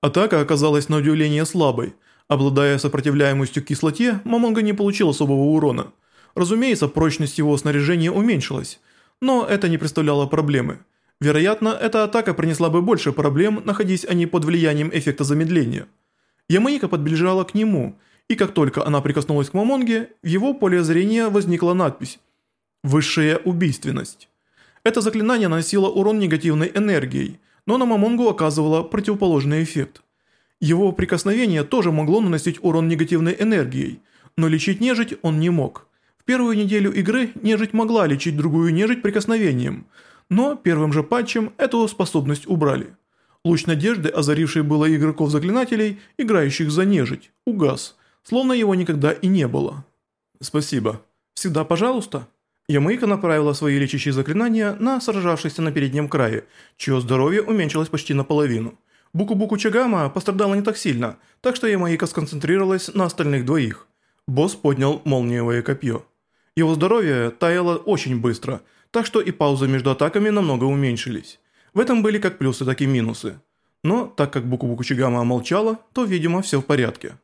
Атака оказалась на удивление слабой. Обладая сопротивляемостью к кислоте, Мамонга не получил особого урона. Разумеется, прочность его снаряжения уменьшилась, но это не представляло проблемы. Вероятно, эта атака принесла бы больше проблем, находясь они под влиянием эффекта замедления. Ямаика подбежала к нему, и как только она прикоснулась к Мамонге, в его поле зрения возникла надпись «Высшая убийственность». Это заклинание наносило урон негативной энергией, но на Мамонгу оказывало противоположный эффект. Его прикосновение тоже могло наносить урон негативной энергией, но лечить нежить он не мог. В первую неделю игры нежить могла лечить другую нежить прикосновением, но первым же патчем эту способность убрали. Луч надежды, озаривший было игроков-заклинателей, играющих за нежить, угас, словно его никогда и не было. «Спасибо. Всегда пожалуйста». Ямейка направила свои лечащие заклинания на сражавшихся на переднем крае, чье здоровье уменьшилось почти наполовину. Буку-Буку Чагама пострадала не так сильно, так что Ямаика сконцентрировалась на остальных двоих. Босс поднял молниевое копье. Его здоровье таяло очень быстро, так что и паузы между атаками намного уменьшились. В этом были как плюсы, так и минусы. Но так как Буку-Буку Чигама молчала, то, видимо, все в порядке.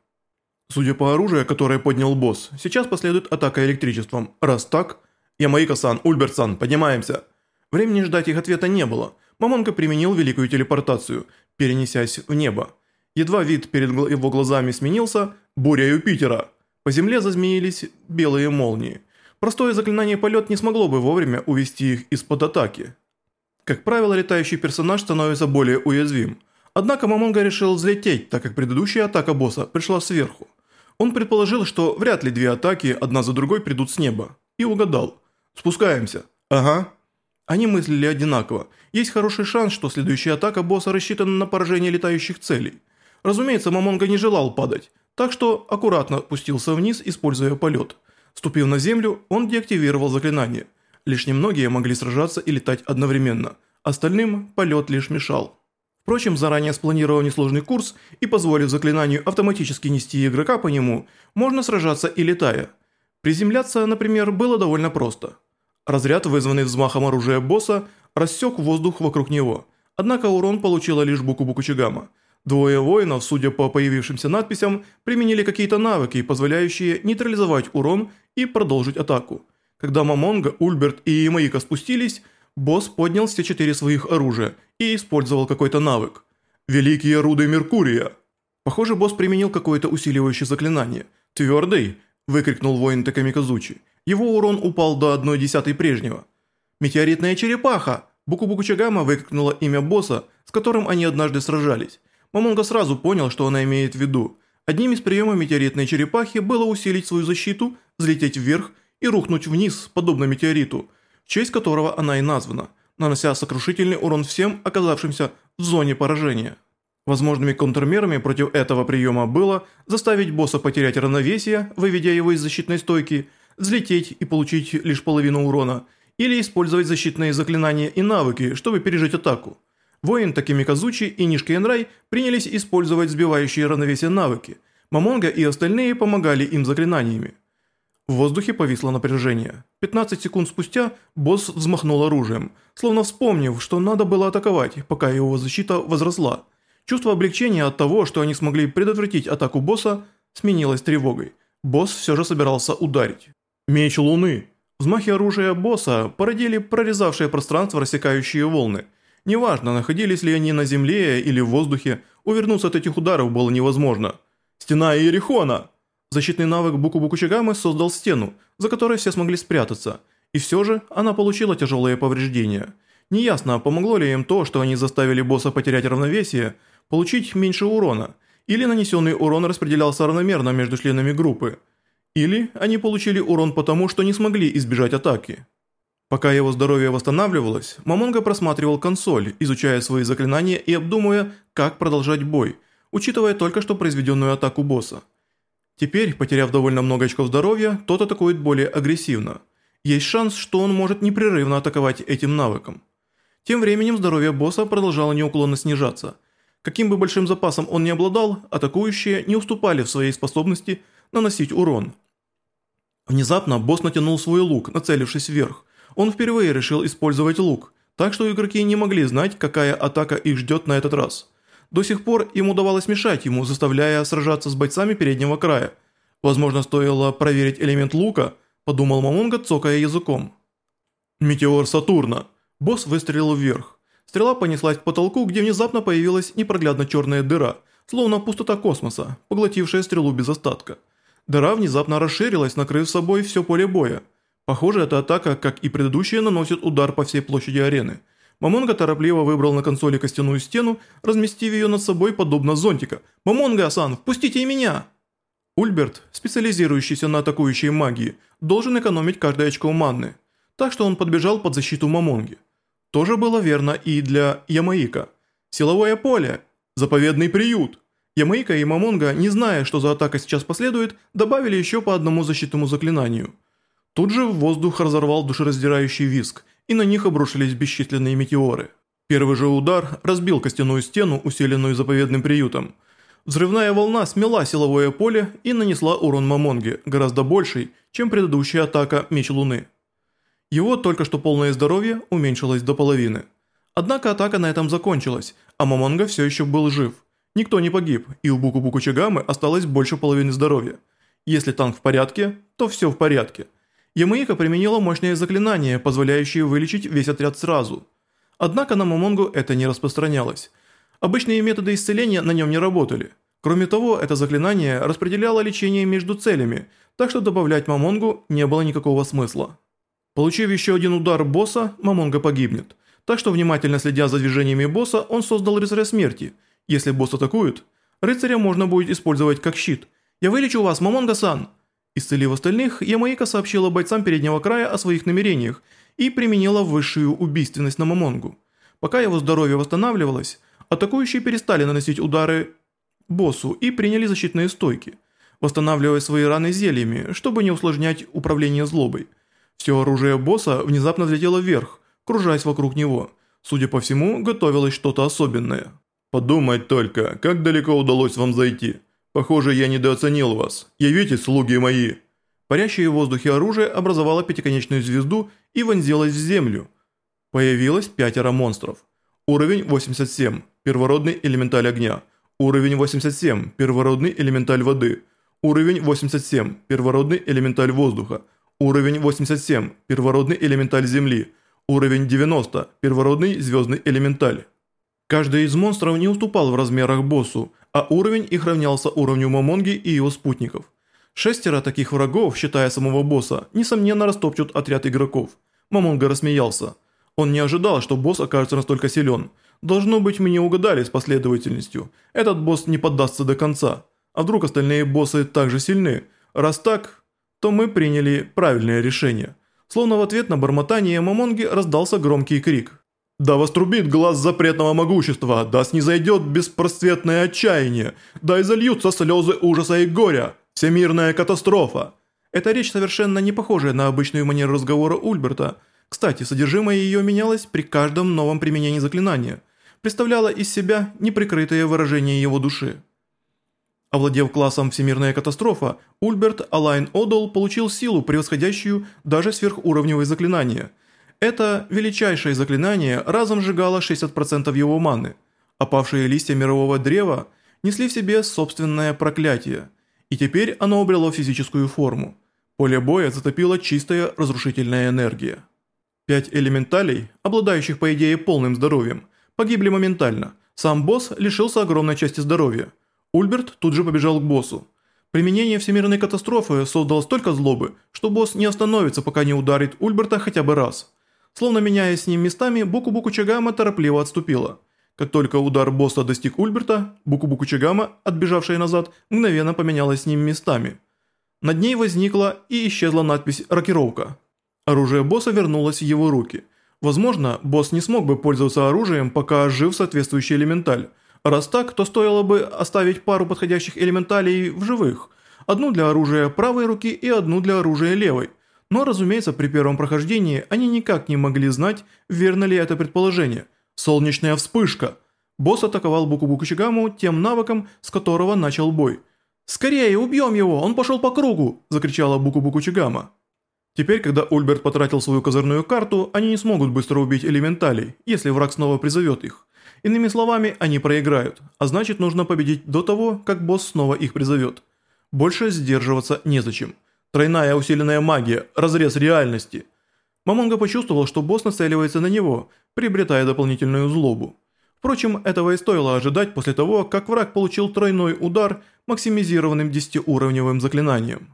Судя по оружию, которое поднял босс, сейчас последует атака электричеством. Раз так, Ямаика-сан, Ульберт-сан, поднимаемся. Времени ждать их ответа не было. Мамонка применил великую телепортацию, перенесясь в небо. Едва вид перед его глазами сменился, буря Юпитера. По земле зазмеились белые молнии. Простое заклинание полет не смогло бы вовремя увести их из-под атаки. Как правило, летающий персонаж становится более уязвим. Однако Мамонга решил взлететь, так как предыдущая атака босса пришла сверху. Он предположил, что вряд ли две атаки одна за другой придут с неба. И угадал. «Спускаемся». «Ага». Они мыслили одинаково. Есть хороший шанс, что следующая атака босса рассчитана на поражение летающих целей. Разумеется, Мамонга не желал падать, так что аккуратно пустился вниз, используя полет. Ступив на землю, он деактивировал заклинание. Лишь немногие могли сражаться и летать одновременно. Остальным полет лишь мешал. Впрочем, заранее спланировав несложный курс и позволив заклинанию автоматически нести игрока по нему, можно сражаться и летая. Приземляться, например, было довольно просто – Разряд, вызванный взмахом оружия босса, рассек воздух вокруг него. Однако урон получила лишь Буку-Буку Чигама. Двое воинов, судя по появившимся надписям, применили какие-то навыки, позволяющие нейтрализовать урон и продолжить атаку. Когда Мамонга, Ульберт и Маика спустились, босс поднял все четыре своих оружия и использовал какой-то навык. «Великие руды Меркурия!» Похоже, босс применил какое-то усиливающее заклинание. «Твердый!» – выкрикнул воин Такамиказучи. Его урон упал до одной десятой прежнего. «Метеоритная черепаха!» Буку-Буку Чагама выкрикнула имя босса, с которым они однажды сражались. Мамонга сразу понял, что она имеет в виду. Одним из приемов метеоритной черепахи было усилить свою защиту, взлететь вверх и рухнуть вниз, подобно метеориту, в честь которого она и названа, нанося сокрушительный урон всем, оказавшимся в зоне поражения. Возможными контрмерами против этого приема было заставить босса потерять равновесие, выведя его из защитной стойки – взлететь и получить лишь половину урона, или использовать защитные заклинания и навыки, чтобы пережить атаку. Воин Такими Казучи и Нишка Энрай принялись использовать сбивающие равновесие навыки. Мамонга и остальные помогали им заклинаниями. В воздухе повисло напряжение. 15 секунд спустя босс взмахнул оружием, словно вспомнив, что надо было атаковать, пока его защита возросла. Чувство облегчения от того, что они смогли предотвратить атаку босса, сменилось тревогой. Босс все же собирался ударить. Меч Луны. Взмахи оружия босса породили прорезавшие пространство рассекающие волны. Неважно, находились ли они на земле или в воздухе, увернуться от этих ударов было невозможно. Стена Иерихона. Защитный навык Буку-Буку Чигамы создал стену, за которой все смогли спрятаться, и все же она получила тяжелые повреждения. Неясно, помогло ли им то, что они заставили босса потерять равновесие, получить меньше урона, или нанесенный урон распределялся равномерно между членами группы – или они получили урон потому, что не смогли избежать атаки. Пока его здоровье восстанавливалось, Мамонга просматривал консоль, изучая свои заклинания и обдумывая, как продолжать бой, учитывая только что произведенную атаку босса. Теперь, потеряв довольно много очков здоровья, тот атакует более агрессивно. Есть шанс, что он может непрерывно атаковать этим навыком. Тем временем здоровье босса продолжало неуклонно снижаться. Каким бы большим запасом он ни обладал, атакующие не уступали в своей способности наносить урон – Внезапно босс натянул свой лук, нацелившись вверх. Он впервые решил использовать лук, так что игроки не могли знать, какая атака их ждет на этот раз. До сих пор им удавалось мешать ему, заставляя сражаться с бойцами переднего края. Возможно, стоило проверить элемент лука, подумал Мамонга, цокая языком. Метеор Сатурна. Босс выстрелил вверх. Стрела понеслась к потолку, где внезапно появилась непроглядно черная дыра, словно пустота космоса, поглотившая стрелу без остатка. Дыра внезапно расширилась, накрыв собой все поле боя. Похоже, эта атака, как и предыдущая, наносит удар по всей площади арены. Мамонга торопливо выбрал на консоли костяную стену, разместив ее над собой подобно зонтика. «Мамонга-сан, впустите и меня!» Ульберт, специализирующийся на атакующей магии, должен экономить каждое очко манны. Так что он подбежал под защиту Мамонги. То было верно и для Ямаика. Силовое поле, заповедный приют. Ямаика и Мамонга, не зная, что за атака сейчас последует, добавили еще по одному защитному заклинанию. Тут же в воздух разорвал душераздирающий виск, и на них обрушились бесчисленные метеоры. Первый же удар разбил костяную стену, усиленную заповедным приютом. Взрывная волна смела силовое поле и нанесла урон Мамонге, гораздо больший, чем предыдущая атака Меч Луны. Его только что полное здоровье уменьшилось до половины. Однако атака на этом закончилась, а Мамонга все еще был жив. Никто не погиб, и у Буку-Буку Чигамы осталось больше половины здоровья. Если танк в порядке, то все в порядке. Ямаика применила мощное заклинание, позволяющее вылечить весь отряд сразу. Однако на Мамонгу это не распространялось. Обычные методы исцеления на нем не работали. Кроме того, это заклинание распределяло лечение между целями, так что добавлять Мамонгу не было никакого смысла. Получив еще один удар босса, Мамонга погибнет. Так что внимательно следя за движениями босса, он создал рыцаря смерти. Если босс атакует, рыцаря можно будет использовать как щит. «Я вылечу вас, Мамонга-сан!» Исцелив остальных, Ямаика сообщила бойцам переднего края о своих намерениях и применила высшую убийственность на Мамонгу. Пока его здоровье восстанавливалось, атакующие перестали наносить удары боссу и приняли защитные стойки, восстанавливая свои раны зельями, чтобы не усложнять управление злобой. Все оружие босса внезапно взлетело вверх, кружась вокруг него. Судя по всему, готовилось что-то особенное. «Подумать только, как далеко удалось вам зайти. Похоже, я недооценил вас. Явите, слуги мои!» Парящее в воздухе оружие образовало пятиконечную звезду и вонзилось в землю. Появилось пятеро монстров. Уровень 87, первородный элементаль огня. Уровень 87, первородный элементаль воды. Уровень 87, первородный элементаль воздуха. Уровень 87. Первородный элементаль Земли. Уровень 90. Первородный звездный элементаль. Каждый из монстров не уступал в размерах боссу, а уровень их равнялся уровню Мамонги и его спутников. Шестеро таких врагов, считая самого босса, несомненно растопчут отряд игроков. Мамонга рассмеялся. Он не ожидал, что босс окажется настолько силен. Должно быть, мы не угадали с последовательностью. Этот босс не поддастся до конца. А вдруг остальные боссы также сильны? Раз так, то мы приняли правильное решение. Словно в ответ на бормотание Мамонги раздался громкий крик. «Да вострубит глаз запретного могущества, да снизойдет беспросветное отчаяние, да изольются слезы ужаса и горя, всемирная катастрофа». Эта речь совершенно не похожая на обычную манеру разговора Ульберта. Кстати, содержимое ее менялось при каждом новом применении заклинания, представляло из себя неприкрытое выражение его души. Овладев классом «Всемирная катастрофа», Ульберт Алайн Одол получил силу, превосходящую даже сверхуровневые заклинания. Это величайшее заклинание разом сжигало 60% его маны. Опавшие листья мирового древа несли в себе собственное проклятие, и теперь оно обрело физическую форму. Поле боя затопила чистая разрушительная энергия. Пять элементалей, обладающих по идее полным здоровьем, погибли моментально. Сам босс лишился огромной части здоровья – Ульберт тут же побежал к боссу. Применение всемирной катастрофы создало столько злобы, что босс не остановится, пока не ударит Ульберта хотя бы раз. Словно меняясь с ним местами, Буку-Буку Чагама торопливо отступила. Как только удар босса достиг Ульберта, Буку-Буку Чагама, отбежавшая назад, мгновенно поменялась с ним местами. Над ней возникла и исчезла надпись «Рокировка». Оружие босса вернулось в его руки. Возможно, босс не смог бы пользоваться оружием, пока жив соответствующий элементаль – Раз так, то стоило бы оставить пару подходящих элементалей в живых. Одну для оружия правой руки и одну для оружия левой. Но, разумеется, при первом прохождении они никак не могли знать, верно ли это предположение. Солнечная вспышка. Босс атаковал Буку-Буку Чигаму тем навыком, с которого начал бой. «Скорее, убьем его, он пошел по кругу!» – закричала Буку-Буку Чигама. Теперь, когда Ульберт потратил свою козырную карту, они не смогут быстро убить элементалей, если враг снова призовет их. Иными словами, они проиграют, а значит нужно победить до того, как босс снова их призовет. Больше сдерживаться незачем. Тройная усиленная магия, разрез реальности. Мамонга почувствовал, что босс нацеливается на него, приобретая дополнительную злобу. Впрочем, этого и стоило ожидать после того, как враг получил тройной удар максимизированным 10-уровневым заклинанием.